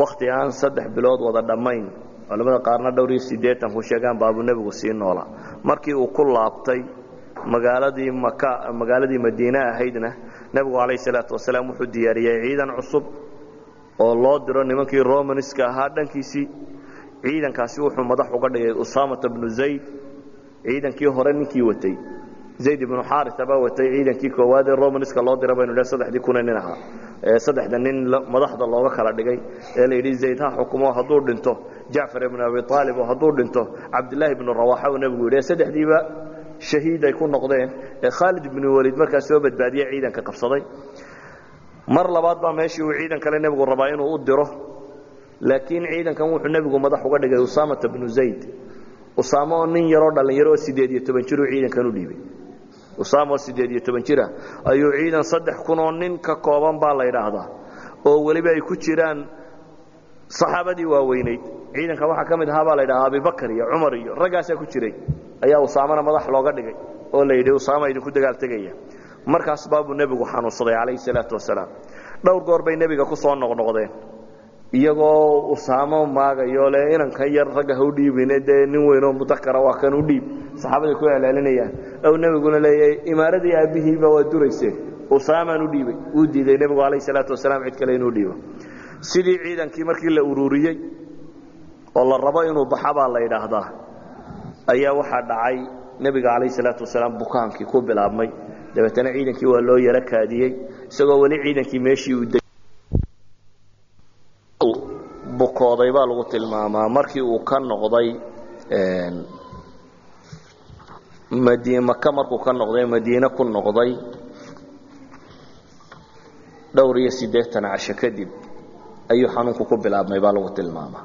Speaker 1: wakhti aan saddex bilood wada dhammayn culamada qaarna dhowr iyo siddeetan ku sheegaan baabuu nebigu sii noolaa markii uu ku laabtay magaaladii maka magaaladii madiine ahaydna nebigu calayh salaatu wasalaam wuxuu diyaariyey ciidan cusub oo loo diro nimankii romanska ahaa dhankiisii ciidankaasi wuxuu madax uga dhigay usaamata bnu zayd. Ciidankii hore ninkii watay zayd ibnu xaarisa baa watay. Ciidankii koowaad ee romanska loo dira baynu dhe saddexdii kuna nin ahaa saddexda nin madaxda looga kala dhigay ee la yidhi zayd ha xukumo hadduu dhinto. Jacfar ibnu abi aalib oo hadduu dhinto. Cabdilaahi ibnu rawaxa uu nebigu yidhi saddexdiiba shahiid ay ku noqdeen. Ee khaalid ibnu waliid markaa soo badbaadiye ciidanka qabsaday. Mar labaad baa meeshii uu ciidan kale nebigu rabaa inuu u diro. Laakiin ciidankan wuxuu nebigu madax uga dhigay usaamata bnu zayd. Usaamo oo nin yaroo dhallinyaro oo sideed iyo toban jiruu ciidankan u dhiibay usaamo oo sideed iyo toban jira ayuu ciidan saddex kun oo nin ka kooban baa la yidhaahdaa oo weliba ay ku jiraan saxaabadii waaweynayd ciidanka waxaa ka mid ahaa baa la ydhahaa abibakar iyo cumar iyo raggaasaa ku jiray. Ayaa usaamana madax looga dhigay oo la yidhi usaama idinku dagaaltegaya markaas baabuu nebigu xanuunsaday calayhi salaatu wasalaam. Dhowr goor bay nebiga ku soo noqnoqdeen iyagoo usaamo maagayo le yar ragga ha u dhiibine dee nin weynoo mudakara waa kan u dhiib. Saxaabaday ku celcelinayaan ow nebiguna leeyahay imaaradii aabbihiiba waa durayseen usaamaan u dhiibay. Wuu diiday nebigu calayhi salaatu wasalaam cid kale inuu dhiibo. Sidii ciidankii markii la ururiyey oo la rabo inuu baxa baa la yidhaahdaa ayaa waxaa dhacay nebiga calayhi salaatu wasalaam bukaankii ku bilaabmay. Dabeetana ciidankii waa loo yaro kaadiyey isagoo weli ciidankii meeshii uu bukooday baa lagu tilmaamaa. Markii uu ka noqday maka markuu ka noqday madiine ku noqday dhowr iyo siddeetan casho kadib ayuu xanuunku ku bilaabmay baa lagu tilmaamaa.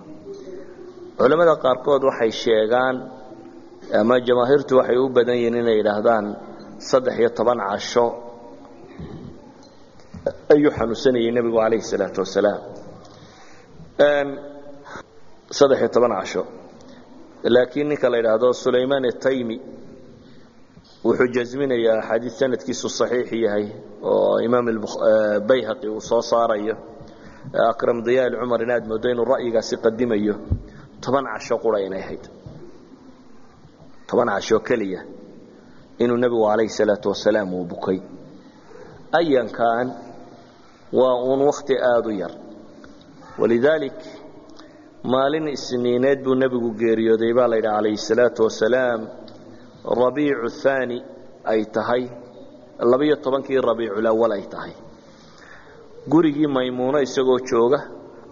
Speaker 1: Culammada qaarkood waxay sheegaan ama jamaahiirtu waxay u badan yihiin inay yidhaahdaan saddex iyo toban casho ayuu xanuunsanayey nebigu calayhi salaatu wasalaam saddex iyo toban casho. Laakiin ninka la yidhaahdo sulaymaan ataymi wuxuu jasminayaa axaadiid sanadkiisu saxiix yahay oo imaam bayhaqi uu soo saarayo. Akram diyaa cumar in aad moodo inuu ra'yigaasi qadimayo toban casho qura inay ahayd. Toban casho keliya inuu nebigu calayhi salaatu wasalaam uu bukay. Ayankan waa uun wakhti aada u yar. Walidaalik maalin isniineed buu nebigu geeriyooday baa la yidhi calayhi salaatu wasalaam rabiicu haani ay tahay labiyo tobankii rabiiculawal ay tahay. Gurigii maymuuno isagoo jooga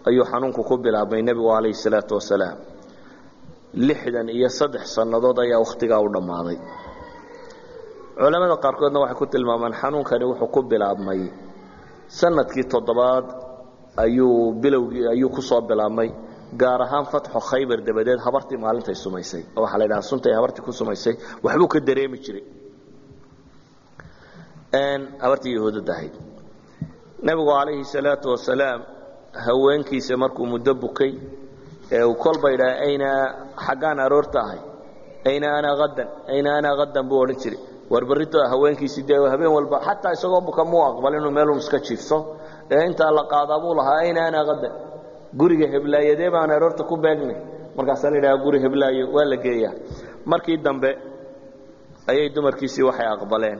Speaker 1: ayuu xanuunku ku bilaabmay nebigu calayhi salaatu wasalaam. Lixdan iyo saddex sannadood ayaa wakhtigaa u dhammaaday. Culamada qaarkoodna waxay ku tilmaamaan xanuunkani wuxuu ku bilaabmay. Sanadkii toddobaad ayuu bilowgii ayuu ku soo bilaabmay gaar ahaan fatxo khaybar dabadeed habartii maalintay sumaysay. Oo waxaa la yidhaha suntay habartii ku sumaysay waxbuu ka dareemi jiray. Habartii yahuudadda ahayd nebigu calayhi salaatu wasalaam haweenkiisa markuu muddo bukay ee uu kolba yidhaha ayna xaggaan aroorta ahay. Ayna ana hadan ayna ana hadan buu odhan jiray. War barrito haweenkiisii dee habeen walba xataa isagoo buka muu aqbal inuu meelun iska jiifso ee intaa la qaadaa buu lahaa ayna ana hadan guriga heblaayadee baan aroorta ku beegnay markaasaa la yidhaha guri heblaayo waa la geeyaa. Markii dambe ayay dumarkiisii waxay aqbaleen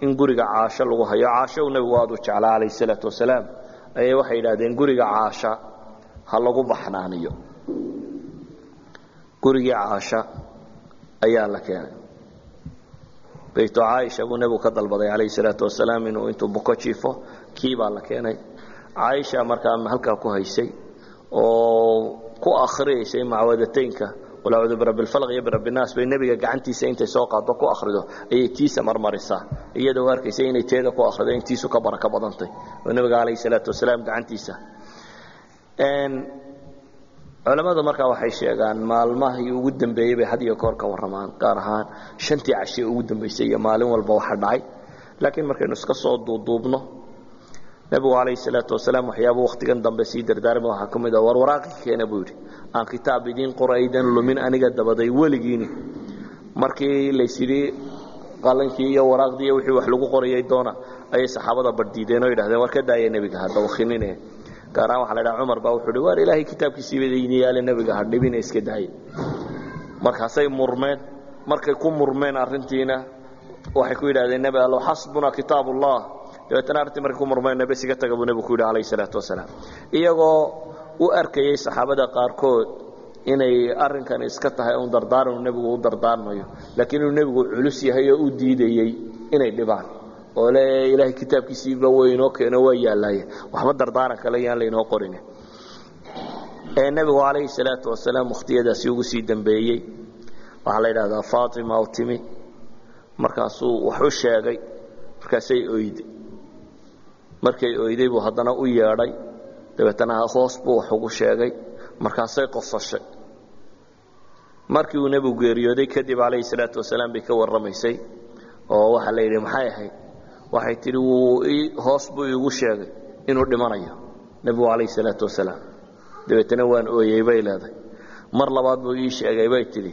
Speaker 1: in guriga caasho lagu hayo. Caasho uu nebigu aad u jeclaa calayh salaatu wasalaam. Ayay waxay yidhahdeen guriga caasha ha lagu baxnaaniyo. Gurigii caasha ayaa la keenay. Baytu caaisha buu nebigu ka dalbaday calayhi salaatu wasalaam inuu intuu buko jiifo kii baa la keenay. Caaisha markaa halkaa ku haysay oo ku akhriyaysay macwadataynka wal acuudu birabbi lfalq iyo birabbi naas bay nebiga gacantiisa intay soo qaado ku akhrido ayay tiisa marmarisaa. Iyadoo arkaysay inay teeda ku akhrido in tiisu ka barako badantay. Oo nebiga calayhi salaatu wasalaam gacantiisa. Culammadu markaa waxay sheegaan maalmahii ugu dambeeyey bay had iyo goor ka warramaan gaar ahaan shantii cashee ugu dambaysay iyo maalin walba waxa dhacay. Laakiin markaynu iska soo duuduubno nebigu calayhi salaatu wasalaam waxyaaba wakhtigan dambe sii dardaarma waxaa ka mid ah war waraaqi keena buu yidhi. Aan kitaab idiin qora aydan lumin aniga dabaday weligiini. Markii laysyidhi qalankii iyo waraaqdii iyo wixii wax lagu qorayay doona ayay saxaabada baddiideen oo yidhahdeen war ka daaya nebiga hadda wakhinine gaar ahaan waxa la dhaha cumar baa wuxuu hi waar ilaahay kitaabkiisiiba idin yaale nebiga ha dhibina iska daaya markaasay murmeen markay ku murmeen arrintiina waxay ku yidhahdeen nebi allo xasbuna kitaab ullah dabeetana arrintii markay ku murmeen nebes iga taga buu nebigu ku yidhi calayhi salaatu wasalaam. Iyagoo u arkayay saxaabada qaarkood inay arrinkan iska tahay un dardaaran nebigu u dardaarmayo. Laakiin inuu nebigu culus yahay oo u diidayey inay dhibaan. Oo le ilaahay kitaabkiisiiba way inoo keeno waa yaallaaye waxba dardaaran kale yaan laynoo qorin ee nebigu calayhi salaatu wasalaam wakhtiyadaasi ugu sii dambeeyey. Waxaa la yidhahdaa faatima oo timi. Markaasuu wax u sheegay markaasay oyday markay oyday buu haddana u yeedhay dabeetana hoos buu wax ugu sheegay. Markaasay qosashay. Markii uu nebigu geeriyooday kadib calayhi salaatu wasalaam bay ka warramaysay oo waxaa la yidhi maxay ahayd? Waxay tidhi wuu hoos buu iigu sheegay inuu dhimanayo nebigu calayhi salaatu wasalaam. Dabeetana waan ooyey bay leedahay. Mar labaad buu ii sheegay bay tidhi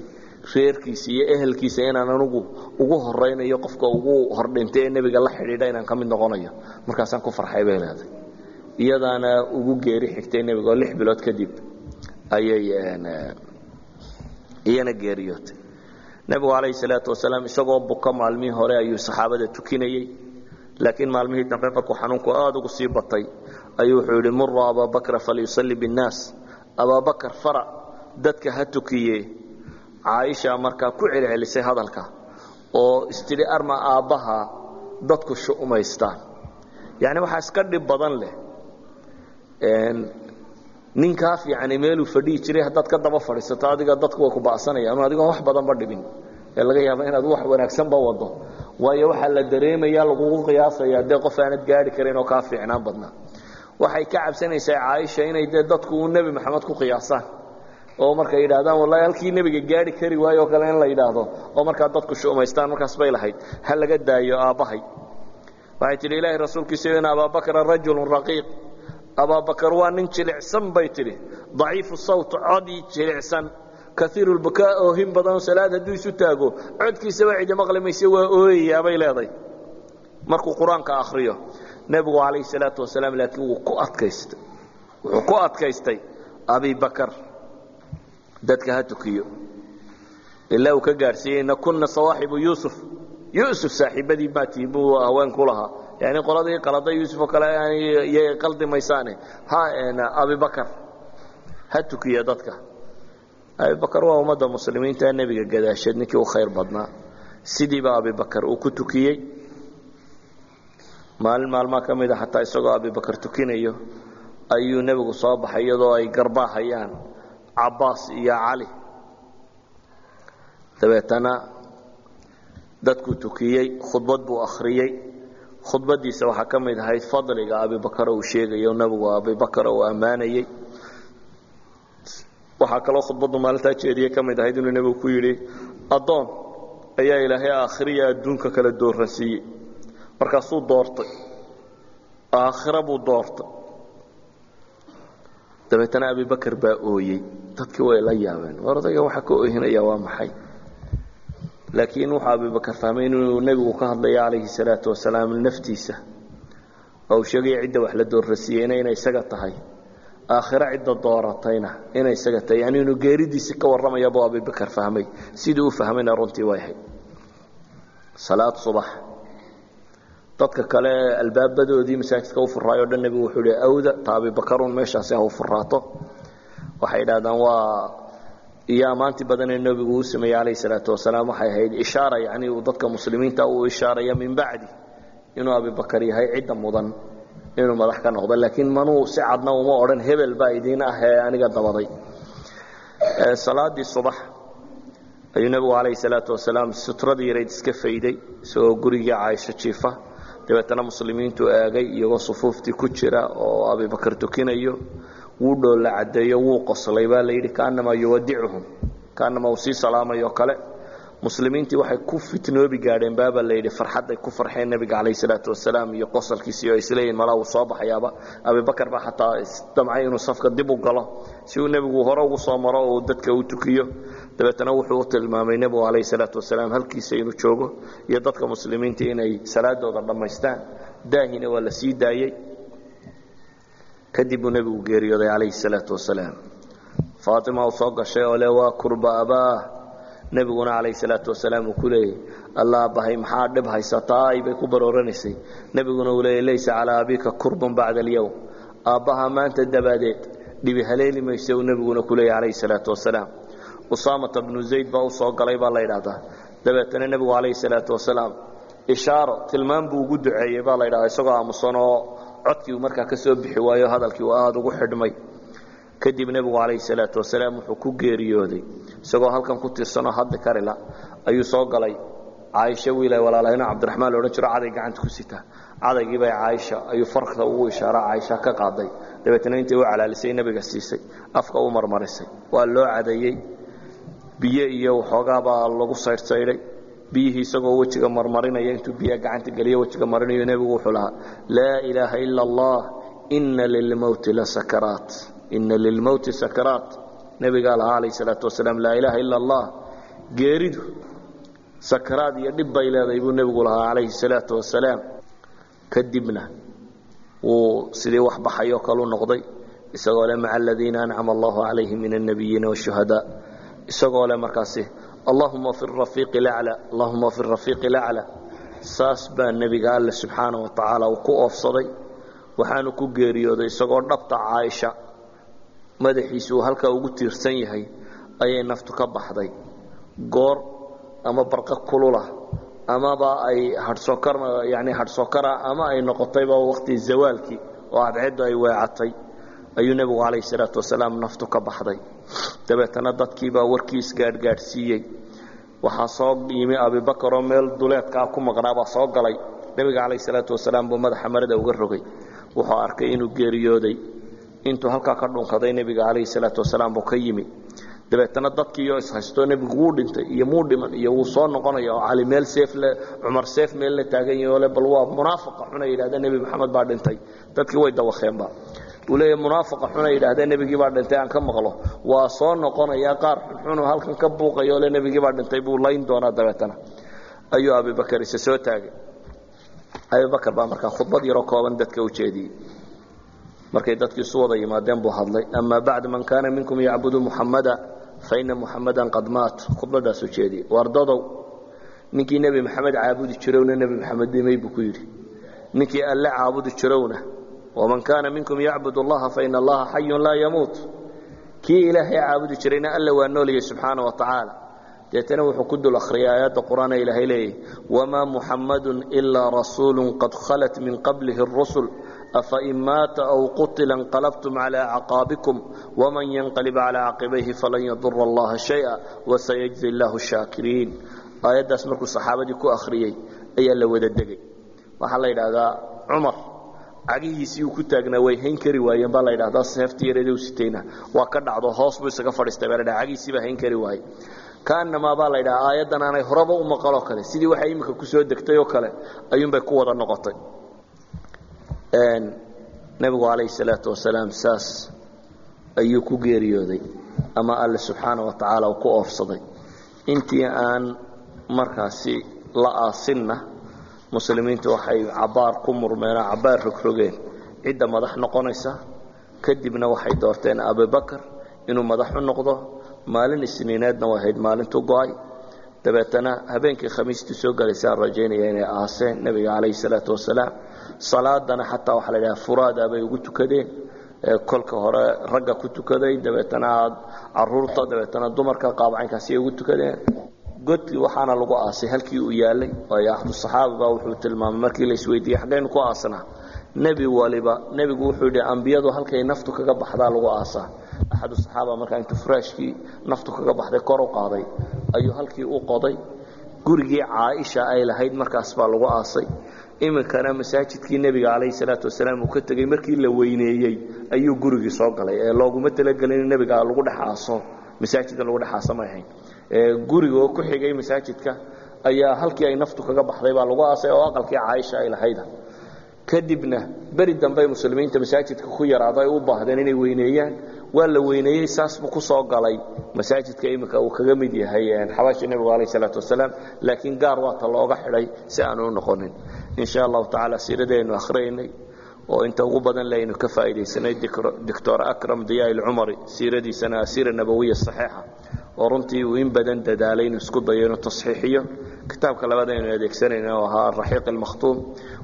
Speaker 1: reerkiisa iyo ehelkiisa inaan anugu ugu horaynayo qofka ugu hordhintay ee nebiga la xidhiidha inaan ka noqonayo. Markaasaan ku farxay bay leedahay. Iyadaana ugu geeri xigtay nebiga oo lix bilood kadib ayay iyana geeriyootay. Nebigu calayhi salaatu wasalaam isagoo buka maalmihii hore ayuu saxaabada tukinayey laakiin maalmihii dambe markuu xanuunku aada ugu sii batay ayuu wuxuu yidhi muru abaabakra falyusalli binnaas. Abaabakar fara dadka ha tukiye caaisha markaa ku celcelisay hadalka oo istidhi arma aabbaha dadku shu'maystaan yacni waxaa iska dhib badan leh. Ninkaa fiicani meeluu fadhihi jiray haddaad ka daba fadhiisato adiga dadku way ku ba'sanayaan. Adigoon wax badanba dhibin. Ee laga yaaba inaad wax wanaagsanba wado waayo waxaa la dareemaya lagugu qiyaasaya dee qof aanad gaari karin oo kaa fiicnaan badnaa. Waxay ka cabsanaysaa caaisha inay dee dadku uu nebi maxamed ku qiyaasaan oo markay yidhahdaan wallahi halkii nebiga gaari kari waayo o kale in la yidhaahdo. oo markaa dadku shu'maystaan markaas bay lahayd. Ha laga daayo aabbahay. Waxay tidhi ilaahay rasuulkiisa in abaabakra rajulun raqiiq. Abaabakar waa nin jilicsan bay tidhi. Daciifu sawt codii jilicsan. Kaiiru lbukaa oohin badan salaad hadduu isu taago. Codkiisaba cidi maqli mayse waa ooyayaa bay leedahay markuu qur'aanka akhriyo nebigu calayhi salaatu wasalaam laakiin wuu ku adkaystay. Wuxuu ku adkaystay abibakar dadka ha tukiyo. Ilaa uu ka gaadhsiiyey ina kunna sawaaxibu yuusuf. Yuusuf saaxiibadii baa tihi buu haween ku lahaa. Yani qoladii qalada yuusuf oo kale yay qaldi maysaane. Ha abibakar ha tukiya dadka. Abibakar waa ummadda muslimiinta nebiga gadaasheed ninkii u khayr badnaa. Sidiiba abibakar uu ku tukiyey. Maalin maalmaa ka mid a xataa isagoo abibakar tukinayo ayuu nebigu soo baxay iyadoo ay garbaahayaan cabbaas iyo cali. Dabeetana dadkuu tukiyey khudbad buu akhriyey. Khudbadiisa waxaa ka mid ahayd fadliga abibakar uu sheegayo nebigu abibakar uu ammaanayey. Waxaa kaloo khudbaddu maalintaa jeediyey ka mid ahayd inuu nebigu ku yidhi addoon ayaa ilaahay aakhiriya adduunka kala dooransiiyey markaasuu doortay. Aakhira buu doortay dabeetana abibakar baa ooyey. Dadkii way la yaabeen. War odayga waxaa ka oohinaya waa maxay? Laakiin wuxuu abibakar fahmay inuu nebigu ka hadlayo calayhi salaatu wasalaam naftiisa. Oo uu sheegaya cidda wax la doorrasiiyeyna inay isaga tahay. Aakhiro cidda dooratayna inay isaga tahay. Yani inuu geeridiisi ka warramaya buu abibakar fahmay. Sidii u fahmayna runtii way ahayd. Salaad subax dadka kale albaabadoodii masaajidka u furaayo dhan nebigu wuxuu hi awda ta abibakarun meeshaasi ha u furaato waxay idhahdaan waa iyo ammaantii badanee nebigu uu sameeyey calayhi salaatu wasalaam waxay ahayd ishaara yani uu dadka muslimiinta uu ishaaraya min bacdi inuu abibakar yahay cidda mudan inuu madax ka noqdo laakiin manuu si cadna uma odhan hebel baa idiin ah ee aniga dabaday. Salaadii subax ayuu nebigu calayhi salaatu wasalaam sutradii yarayd iska fayday isagoo gurigii caaisho jiifa dabeetana muslimiintu aagay iyagoo sufuuftii ku jira oo abibakar tukinayo wuu dhoolla caddeeyo wuu qoslay baa layidhi kaanamaa yuwadicuhum kaanamaa uu sii salaamayo kale muslimiintii waxay ku fitnoobi gaadheen baabaa layidhi farxadday ku farxeen nebiga calayhi salaatu wasalaam iyo qosalkiisii oo isleeyihin malaa uu soo baxayaaba. Abibakar baa xataa isdamcay inuu safka dib u galo si uu nebigu hore ugu soo maro oo dadka u tukiyo. Dabeetana wuxuu u tilmaamay nebigu calayhi salaatu wasalaam halkiisa inuu joogo iyo dadka muslimiinta inay salaadooda dhammaystaan daahina waa la sii daayey kadib nebigu geeriyooday calayhi salaatu wasalaam. Faatima uu soo gashay oo le waa kurba abaah nebiguna calayhi salaatu wasalaam uu ku leeyay alla aabbahay maxaa dhib haysataa ay bay ku barooranaysay nebiguna uu leeyay laysa calaa abika kurbun bacda alyowm aabbaha maanta dabaadeed dhibi haleeli mayse uu nebiguna ku leeyay calayhi salaatu wasalaam usaamata bnu zayd baa u galay baa la ydhahdaa dabeetana nebigu calayhi salaatu wasalaam ishaaro tilmaam buu ugu duceeyey baa la ydhahdaa isagoo aamusan oo codkii uu markaa ka soo bixi waayo hadalkii uu aada ugu xidhmay kadib nebigu calayhi salaatu wasalaam wuxuu ku geeriyooday isagoo halkan ku tirsanoo hadli karila ayuu soo galay. Caaisha wiila walaalahayna cabdiraxmaan loodhan jiro caday gacanta ku sita. Cadaygiibay caaisha ayuu farkta ugu ishaara caaisha ka qaaday. Dabeetna intay u calaalisay nebiga siisay afka u marmarisay. Waa loo cadeeyey biyo iyo waxoogaabaa lagu saydhsaydhay biyihii isagoo wejiga marmarinaya intuu biyaha gacanta geliyo wejiga marinayo nebigu wuxuu lahaa laa ilaaha ila allah ina lilmowti la sakaraat ina lilmowti sakaraat. Nebigaa lahaa calayh salaatu wasalaam laa ilaaha ila allah geeridu sakaraad iyo dhib bay leedahay buu nebigu lahaa calayhi salaatu wasalaam. Kadibna wuu sidii wax baxayoo kalu noqday isagoo le maca aladiina ancama allahu calayhim min alnabiyiina washuhadaa isagoo le markaasi allahuma fi rafiiqi lacla allahuma fi rafiiqi lacla. Saas baa nebiga alle subxaana wa tacaala uu ku oofsaday waxaanu ku geeriyooday isagoo dhabta caaisha madaxiisu uu halkaa ugu tiirsan yahay ayay naftu ka baxday. Goor ama barqa kulula amaba ay hadhsookar yani hadhsookara ama ay noqotayba waqti zawaalkii oo cadceeddu ay weecatay ayuu nebigu calayhi salaatu wasalaam naftu ka baxday. Dabeetana dadkiibaa warkii isgaadhgaadhsiiyey waxaa soo yimi abibakaroo meel duleedkaa ku maqnaabaa soo galay. Nebiga calayhi salaatu wasalaam buu madaxa marada uga rogay. Wuxuu arkay inuu geeriyooday intuu halkaa ka dhunkaday nebiga calayhi salaatu wasalaam buu ka yimi. Dabeetana dadkiioo ishaysto nebigu wuu dhintay iyo muu dhiman iyo wuu soo noqonaya oo cali meel seefle cumar seef meel la taagan yahi oo le bal waa munaafaqa xuna yidhahda nebi maxamed baa dhintay. Dadkii way dawakeenba uu leeya munaafaqa xuna yidhahdee nebigii baa dhintay aan ka maqlo. Waa soo noqonaya qaar xunxunu halkan ka buuqayo le nebigii baa dhintay buu layn doonaa dabeetana. Ayuu abibakar ise soo taagay. Abibakar baa markaa khudbad yaroo kooban dadka u markay dadkii isu wada yimaadeen buu hadlay amaa bacd man kaana minkum yacbudu muxamada faina muxamadan qad maat. Khudbadaasuu jeediyey wardadow ninkii nebi maxamed caabudi jirowna nebi maxamed dhimay buu ku yidhi. Ninkii alle caabudi jirowna waman kaana minkum yacbud allaha faina allaha xayun laa yamuut. Kii ilaahay caabudi jirayna alla waa nooliyey subxaana wa tacaala. Deetana wuxuu ku dul akhriyay aayadda qur'aan ee ilaahay leeyahy wamaa muxammadun ilaa rasuulu qad khalat min qablihi اrusul afain maata aw qutila inqalabtum calaa acqaabikum waman yanqalib calaa caqibayhi falan yadura allaha shaya wasayajzi illaahu shaakiriin aayaddaas markuu saxaabadii ku akhriyey ayaa la wada degay waxaa la yidhaahdaa cumar cagihiisii uu ku taagnaa way hayn kari waayeen baa la yidhahdaa seefti yareeduu sitayna waa ka dhacdo hoos buu isaga fadhiistay baa ladhaa cagihiisii baa hayn kari waaye kaanamaa baa la yidhahaa aayaddan aanay horaba u maqaloo kale sidii waxay iminka ku soo degtay oo kale ayuunbay ku wada noqotay nebigu calayhi salaatu wasalaam saas ayuu ku geeriyooday ama alle subxaana wa tacaala uu ku oofsaday. Intii aan markaasi la aasinna muslimiintu waxay cabaar ku murmeenoo cabaar rogrogeen cidda madax noqonaysa kadibna waxay doorteen abubakar inuu madax u noqdo. Maalin isniineedna way ahayd maalintu go'ay. Dabeetana habeenkii khamiistii soo galaysaan rajaynaya inay aaseen nebiga calayhi salaatu wasalaam salaadana xataa waxaa la yidhaha furaada bay ugu tukadeen kolka hore ragga ku tukaday dabeetana carruurta dabeetana dumarka qaabcaynkaasi ay ugu tukadeen. Godkii waxaana lagu aasay halkii uu yaalay waayo axdu saxaaba baa wuxuu tilmaamay markii la xaggaynu ku aasnaa nebi waliba nebigu wuxuu yidhi ambiyadu halkay naftu kaga baxdaa lagu aasaa. Axadu saxaaba markaa intuu furaashkii naftu kaga baxday kor u qaaday ayuu halkii u qoday. Gurigii caaisha ay lahayd markaas baa lagu aasay iminkana masaajidkii nebiga calayhi salaatu wasalaam uu ka tegey markii la weyneeyey ayuu gurigii soo galay. Ee looguma talagelin in nebiga lagu dhex aaso masaajidka lagu dhex aasa ma ahayn. Guriga oo ku xigay masaajidka ayaa halkii ay naftu kaga baxday baa lagu aasay oo aqalkii caaisha ay lahayda. Kadibna beri dambey muslimiinta masaajidka ku yaraado ay u baahdeen inay weyneeyaan waa la weyneeyey saas buu ku soo galay. Masaajidka iminka uu kaga mid yahay xabaashii nebigu calayh salaatu wasalaam laakiin gaar waata looga xidhay si aanu u noqonin. In sha allahu tacaala siiradaynu akhriyaynay oo inta ugu badan laynu ka faa'iidaysanay doctor akram diyaa ilcumari siiradiisana asiira nabawiya saxiixa oo runtii uu in badan dadaalay inuu isku dayo inuu tasxiixiyo. Kitaabka labaad aynu adeegsanayna oo ahaa araxiiq almakhtuum.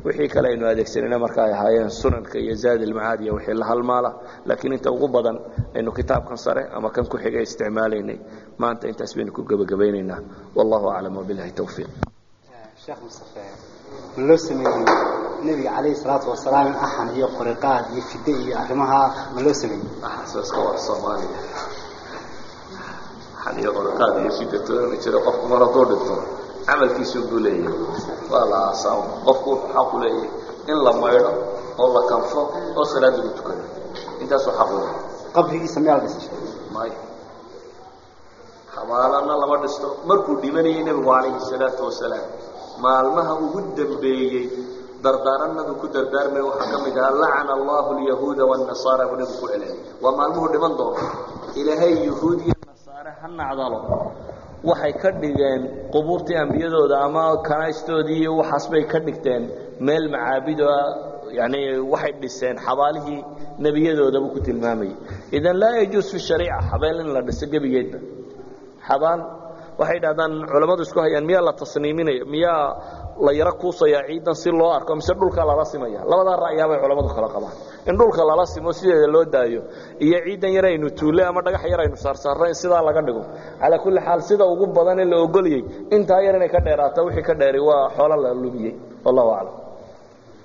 Speaker 1: Wixii kale aynu adeegsanayna marka ay ahaayeen sunanka iyo zaad ilmacaad iyo wixii la halmaala. Laakiin inta ugu badan aynu kitaabkan sare ama kan ku xigay isticmaalaynay. Maanta intaas baynu ku gebagabaynaynaa wallahu aclam wabilahi towfiiq
Speaker 2: sheekh mustafe ma loo sameeyey nebiga calayhi salaatu wasalaam axan iyo qoriqaad iyo fide iyo arrimaha ma loo sameeyey
Speaker 1: axasaska waa soomaaliya axan iyo qoriqaad iyo fide toona jiro qofku mar hadduu dhinto camalkiisu buu leeyahay. Waa la aasaa qofku wuxuu xaq u leeyahay in la maydho oo la kanfo oo salaad lagu tukado. Intaasuu xaq u leeyahay.
Speaker 2: Qabrigiisa la dhisay
Speaker 1: may. Xabaalana lama dhisto. Markuu dhimanayay nebigu calayhi salaatu wasalaam maalmaha ugu dambeeyey dardaaranadu ku dardaarmay waxaa ka mid ahaa lacana allahu alyahuuda waannasaara buu nebigu ku celiyay. Waa maalmuhu dhiman doono. Ilaahay yahuud ha nacdalo. Waxay ka dhigeen qubuurtii ambiyadooda ama kanaystoodii iyo waxaas bay ka dhigteen meel macaabido yani waxay dhiseen xabaalihii nebiyadooda buu ku tilmaamayay idan laa yajuus fi shariica xabeel in la dhiso gebigeedba xabaal waxay dhahdaan culammadu isku hayaan miyaa la tasniiminaya miyaa la yaro kuusaya ciidan si loo arko mise dhulka lala simaya. Labadaa ra'yaabay culammadu kala qabaan. In dhulka lala simo sideeda loo daayo iyo ciidan yar aynu tuulle ama dhagax yar aynu saarsaarno in sidaa laga dhigo. Calaa kulli xaal sida ugu badan ee la ogolyey intaa yar inay ka dheeraato wixii ka dheeray waa xoolo la lumiyey. Wallahu aclam